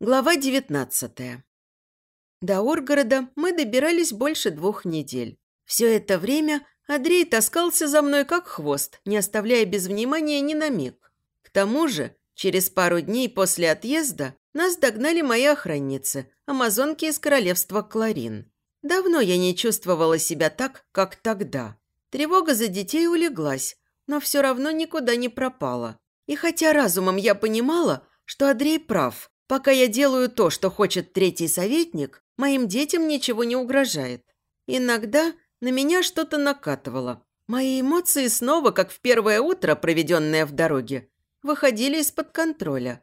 Глава 19 До Оргорода мы добирались больше двух недель. Все это время Андрей таскался за мной как хвост, не оставляя без внимания ни на миг. К тому же, через пару дней после отъезда нас догнали мои охранницы, амазонки из королевства Кларин. Давно я не чувствовала себя так, как тогда. Тревога за детей улеглась, но все равно никуда не пропала. И хотя разумом я понимала, что Андрей прав, Пока я делаю то, что хочет третий советник, моим детям ничего не угрожает. Иногда на меня что-то накатывало. Мои эмоции снова, как в первое утро, проведенное в дороге, выходили из-под контроля.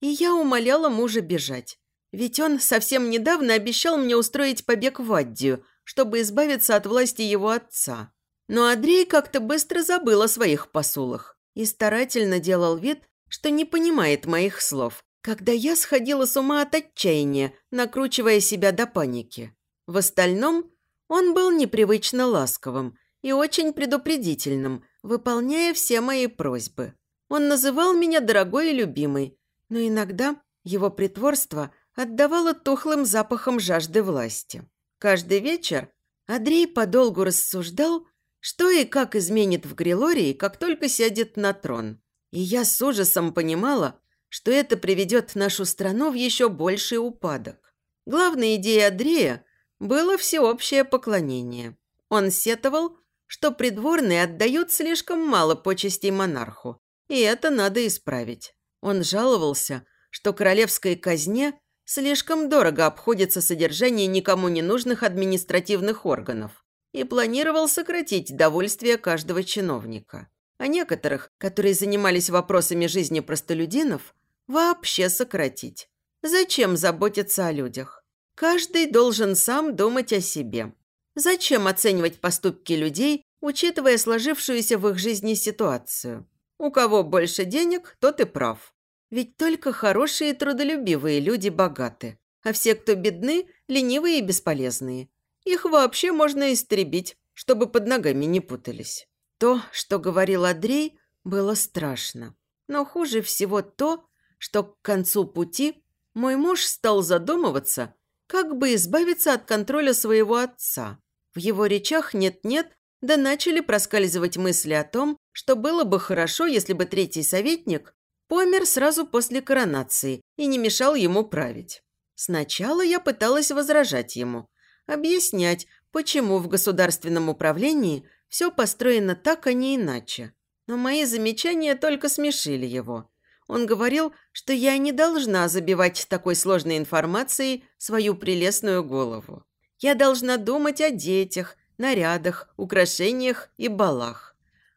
И я умоляла мужа бежать. Ведь он совсем недавно обещал мне устроить побег в Аддию, чтобы избавиться от власти его отца. Но Андрей как-то быстро забыл о своих посулах и старательно делал вид, что не понимает моих слов, когда я сходила с ума от отчаяния, накручивая себя до паники. В остальном он был непривычно ласковым и очень предупредительным, выполняя все мои просьбы. Он называл меня дорогой и любимой, но иногда его притворство отдавало тухлым запахом жажды власти. Каждый вечер Андрей подолгу рассуждал, что и как изменит в Грилории, как только сядет на трон. И я с ужасом понимала, что это приведет нашу страну в еще больший упадок. Главной идеей Андрея было всеобщее поклонение. Он сетовал, что придворные отдают слишком мало почестей монарху, и это надо исправить. Он жаловался, что королевской казне слишком дорого обходится содержание никому не нужных административных органов и планировал сократить довольствие каждого чиновника. А некоторых, которые занимались вопросами жизни простолюдинов, вообще сократить. Зачем заботиться о людях? Каждый должен сам думать о себе. Зачем оценивать поступки людей, учитывая сложившуюся в их жизни ситуацию? У кого больше денег, тот и прав. Ведь только хорошие и трудолюбивые люди богаты, а все, кто бедны, ленивые и бесполезные. Их вообще можно истребить, чтобы под ногами не путались. То, что говорил Андрей, было страшно. Но хуже всего то, что к концу пути мой муж стал задумываться, как бы избавиться от контроля своего отца. В его речах нет-нет, да начали проскальзывать мысли о том, что было бы хорошо, если бы третий советник помер сразу после коронации и не мешал ему править. Сначала я пыталась возражать ему, объяснять, почему в государственном управлении все построено так, а не иначе. Но мои замечания только смешили его. Он говорил, что я не должна забивать такой сложной информацией свою прелестную голову. Я должна думать о детях, нарядах, украшениях и балах.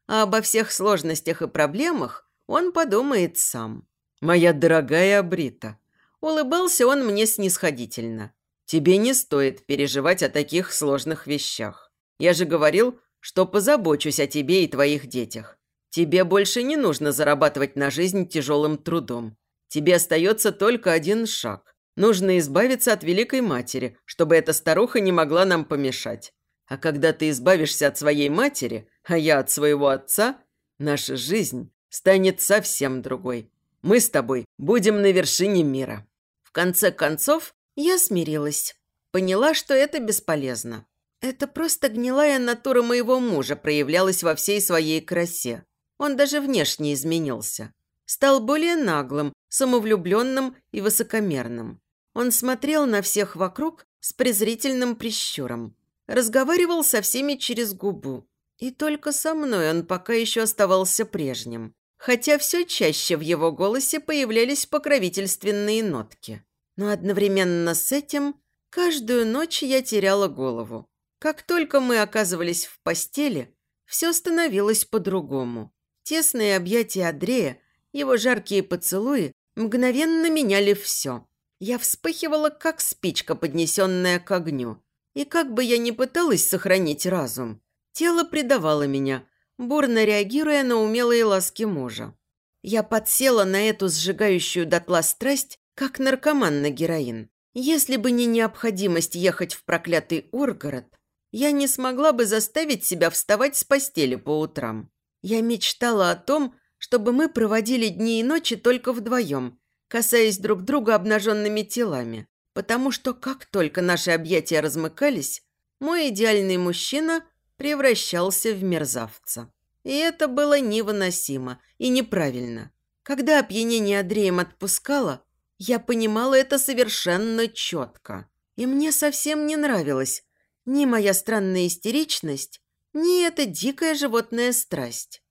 А обо всех сложностях и проблемах он подумает сам. «Моя дорогая Абрита», улыбался он мне снисходительно. «Тебе не стоит переживать о таких сложных вещах. Я же говорил, что позабочусь о тебе и твоих детях. Тебе больше не нужно зарабатывать на жизнь тяжелым трудом. Тебе остается только один шаг. Нужно избавиться от Великой Матери, чтобы эта старуха не могла нам помешать. А когда ты избавишься от своей матери, а я от своего отца, наша жизнь станет совсем другой. Мы с тобой будем на вершине мира». В конце концов, я смирилась. Поняла, что это бесполезно. Это просто гнилая натура моего мужа проявлялась во всей своей красе. Он даже внешне изменился. Стал более наглым, самовлюбленным и высокомерным. Он смотрел на всех вокруг с презрительным прищуром. Разговаривал со всеми через губу. И только со мной он пока еще оставался прежним. Хотя все чаще в его голосе появлялись покровительственные нотки. Но одновременно с этим каждую ночь я теряла голову. Как только мы оказывались в постели, все становилось по-другому. Тесные объятия Андрея, его жаркие поцелуи мгновенно меняли все. Я вспыхивала, как спичка, поднесенная к огню. И как бы я ни пыталась сохранить разум, тело предавало меня, бурно реагируя на умелые ласки мужа. Я подсела на эту сжигающую дотла страсть, как наркоман на героин. Если бы не необходимость ехать в проклятый Ургород, я не смогла бы заставить себя вставать с постели по утрам. Я мечтала о том, чтобы мы проводили дни и ночи только вдвоем, касаясь друг друга обнаженными телами, потому что как только наши объятия размыкались, мой идеальный мужчина превращался в мерзавца. И это было невыносимо и неправильно. Когда опьянение Андреем отпускало, я понимала это совершенно четко. И мне совсем не нравилось ни моя странная истеричность, ни эта дикая животная страсть.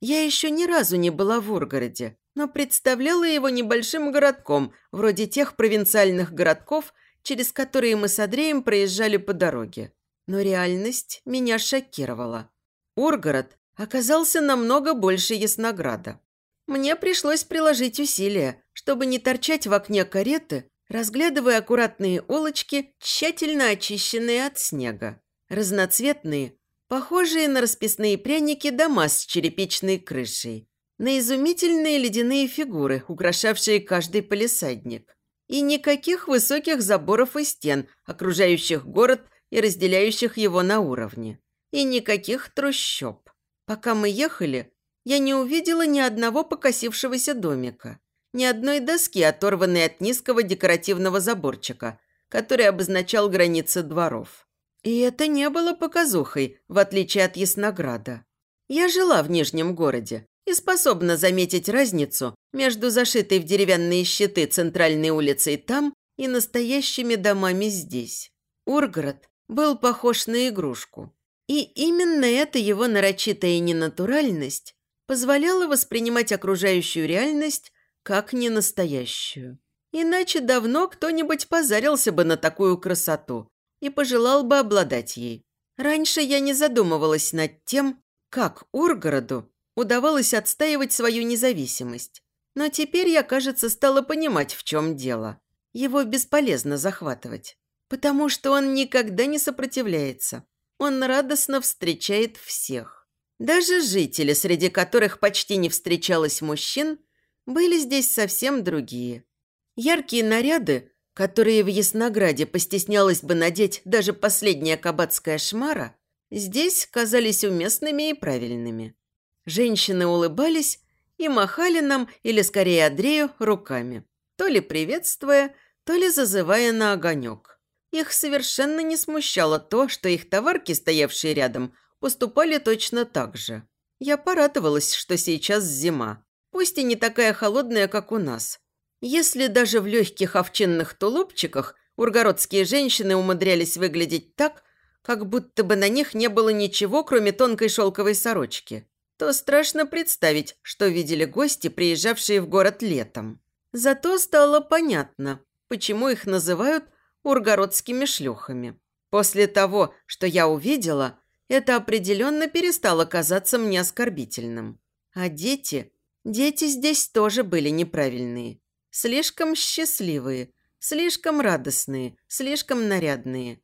Я еще ни разу не была в Ургороде, но представляла его небольшим городком, вроде тех провинциальных городков, через которые мы с Андреем проезжали по дороге. Но реальность меня шокировала. Ургород оказался намного больше Яснограда. Мне пришлось приложить усилия, чтобы не торчать в окне кареты, разглядывая аккуратные улочки, тщательно очищенные от снега. Разноцветные, похожие на расписные пряники дома с черепичной крышей. На изумительные ледяные фигуры, украшавшие каждый полисадник. И никаких высоких заборов и стен, окружающих город и разделяющих его на уровне. И никаких трущоб. Пока мы ехали, я не увидела ни одного покосившегося домика, ни одной доски, оторванной от низкого декоративного заборчика, который обозначал границы дворов. И это не было показухой, в отличие от Яснограда. Я жила в Нижнем городе и способна заметить разницу между зашитой в деревянные щиты центральной улицей там и настоящими домами здесь. Ургород был похож на игрушку. И именно эта его нарочитая ненатуральность позволяла воспринимать окружающую реальность как ненастоящую. Иначе давно кто-нибудь позарился бы на такую красоту и пожелал бы обладать ей. Раньше я не задумывалась над тем, как Ургороду удавалось отстаивать свою независимость. Но теперь я, кажется, стала понимать, в чем дело. Его бесполезно захватывать, потому что он никогда не сопротивляется. Он радостно встречает всех. Даже жители, среди которых почти не встречалось мужчин, были здесь совсем другие. Яркие наряды, которые в Яснограде постеснялась бы надеть даже последняя кабацкая шмара, здесь казались уместными и правильными. Женщины улыбались и махали нам, или скорее Андрею, руками, то ли приветствуя, то ли зазывая на огонек. Их совершенно не смущало то, что их товарки, стоявшие рядом, поступали точно так же. Я порадовалась, что сейчас зима, пусть и не такая холодная, как у нас. Если даже в легких овчинных тулупчиках ургородские женщины умудрялись выглядеть так, как будто бы на них не было ничего, кроме тонкой шелковой сорочки, то страшно представить, что видели гости, приезжавшие в город летом. Зато стало понятно, почему их называют ургородскими шлюхами. После того, что я увидела, это определенно перестало казаться мне оскорбительным. А дети... Дети здесь тоже были неправильные. Слишком счастливые, слишком радостные, слишком нарядные.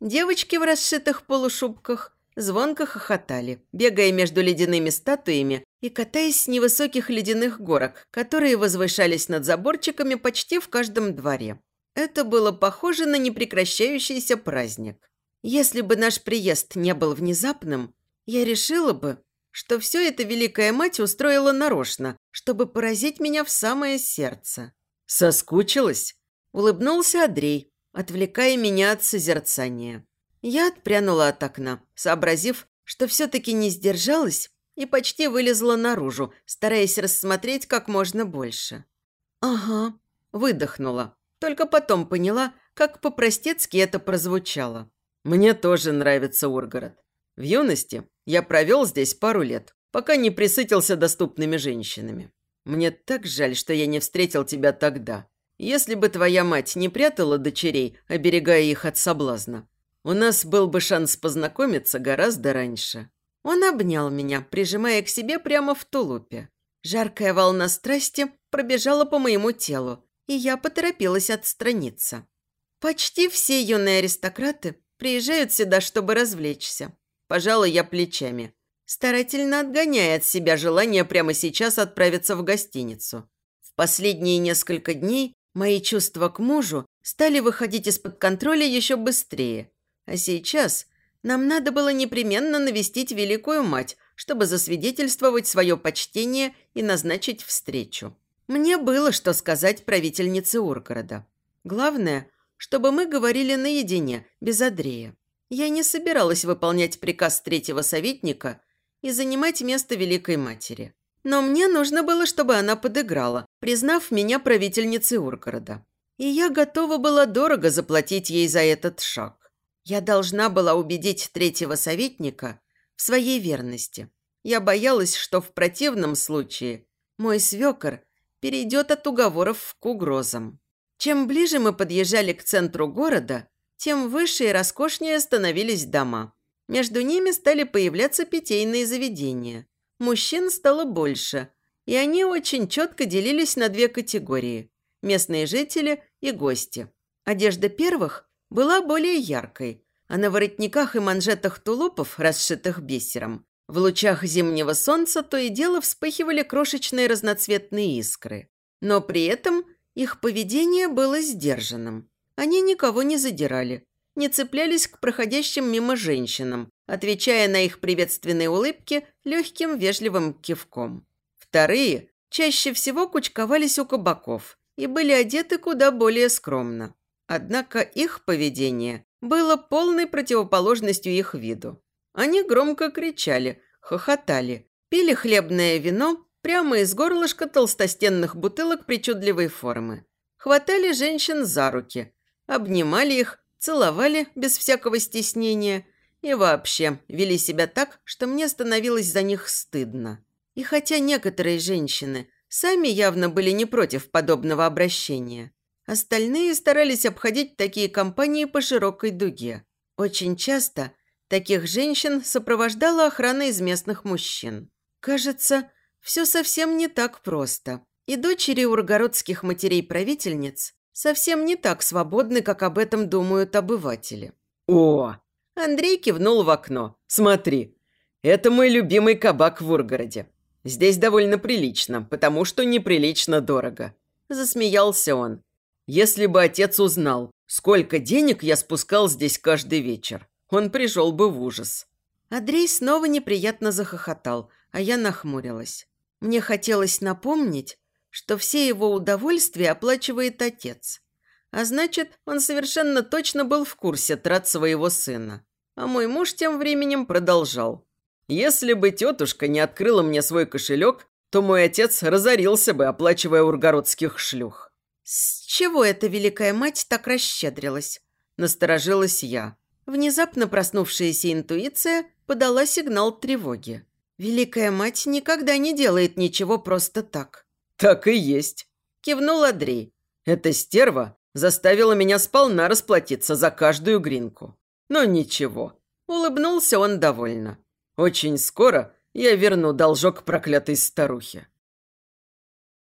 Девочки в расшитых полушубках звонко хохотали, бегая между ледяными статуями и катаясь с невысоких ледяных горок, которые возвышались над заборчиками почти в каждом дворе. Это было похоже на непрекращающийся праздник. Если бы наш приезд не был внезапным, я решила бы, что все это Великая Мать устроила нарочно, чтобы поразить меня в самое сердце. «Соскучилась?» – улыбнулся Андрей, отвлекая меня от созерцания. Я отпрянула от окна, сообразив, что все-таки не сдержалась и почти вылезла наружу, стараясь рассмотреть как можно больше. «Ага», – выдохнула. Только потом поняла, как по-простецки это прозвучало. Мне тоже нравится Ургород. В юности я провел здесь пару лет, пока не присытился доступными женщинами. Мне так жаль, что я не встретил тебя тогда. Если бы твоя мать не прятала дочерей, оберегая их от соблазна, у нас был бы шанс познакомиться гораздо раньше. Он обнял меня, прижимая к себе прямо в тулупе. Жаркая волна страсти пробежала по моему телу, и я поторопилась отстраниться. Почти все юные аристократы Приезжают сюда, чтобы развлечься. Пожалуй, я плечами. Старательно отгоняя от себя желание прямо сейчас отправиться в гостиницу. В последние несколько дней мои чувства к мужу стали выходить из-под контроля еще быстрее. А сейчас нам надо было непременно навестить Великую Мать, чтобы засвидетельствовать свое почтение и назначить встречу. Мне было что сказать правительнице Ургорода. Главное, чтобы мы говорили наедине, без Андрея. Я не собиралась выполнять приказ третьего советника и занимать место Великой Матери. Но мне нужно было, чтобы она подыграла, признав меня правительницей Ургорода. И я готова была дорого заплатить ей за этот шаг. Я должна была убедить третьего советника в своей верности. Я боялась, что в противном случае мой свекор перейдет от уговоров к угрозам. Чем ближе мы подъезжали к центру города, тем выше и роскошнее становились дома. Между ними стали появляться питейные заведения. Мужчин стало больше, и они очень четко делились на две категории – местные жители и гости. Одежда первых была более яркой, а на воротниках и манжетах тулупов, расшитых бисером, в лучах зимнего солнца то и дело вспыхивали крошечные разноцветные искры. Но при этом их поведение было сдержанным. Они никого не задирали, не цеплялись к проходящим мимо женщинам, отвечая на их приветственные улыбки легким вежливым кивком. Вторые чаще всего кучковались у кабаков и были одеты куда более скромно. Однако их поведение было полной противоположностью их виду. Они громко кричали, хохотали, пили хлебное вино прямо из горлышка толстостенных бутылок причудливой формы. Хватали женщин за руки, обнимали их, целовали без всякого стеснения и вообще вели себя так, что мне становилось за них стыдно. И хотя некоторые женщины сами явно были не против подобного обращения, остальные старались обходить такие компании по широкой дуге. Очень часто Таких женщин сопровождала охрана из местных мужчин. Кажется, все совсем не так просто. И дочери ургородских матерей-правительниц совсем не так свободны, как об этом думают обыватели. «О!» Андрей кивнул в окно. «Смотри, это мой любимый кабак в Ургороде. Здесь довольно прилично, потому что неприлично дорого». Засмеялся он. «Если бы отец узнал, сколько денег я спускал здесь каждый вечер, он пришел бы в ужас. Андрей снова неприятно захохотал, а я нахмурилась. Мне хотелось напомнить, что все его удовольствия оплачивает отец. А значит, он совершенно точно был в курсе трат своего сына. А мой муж тем временем продолжал. «Если бы тетушка не открыла мне свой кошелек, то мой отец разорился бы, оплачивая ургородских шлюх». «С чего эта великая мать так расщедрилась?» Насторожилась я. Внезапно проснувшаяся интуиция подала сигнал тревоги. «Великая мать никогда не делает ничего просто так». «Так и есть», – кивнул Андрей. «Эта стерва заставила меня сполна расплатиться за каждую гринку. Но ничего». Улыбнулся он довольно. «Очень скоро я верну должок проклятой старухе».